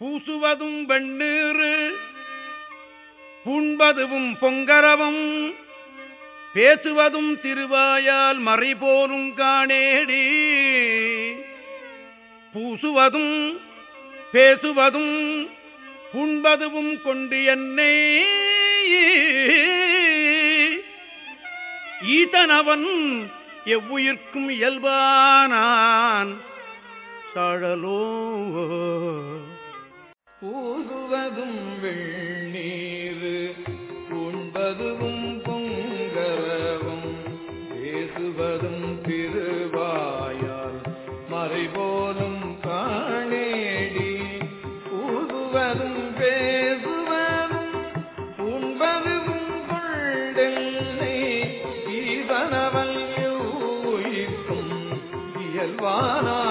பூசுவதும் வெண்ணீறு புண்பதுவும் பொங்கரவும் பேசுவதும் திருவாயால் மறைபோலும் காணேடி. பூசுவதும் பேசுவதும் புண்பதுவும் கொண்டு என்னை ஈதனவன் எவ்வுயிர்க்கும் இயல்பானான். சாழலோ. பூகுவதும் வெண்ணீரு உண்பதுவும் பொங்கரவும் பேசுவதும் திருவாயால் மறைபோலும் காணேடி. பூகுவதும் பேசுவதும் உண்பதுவும் கொண்டென்னை இயல்பானா?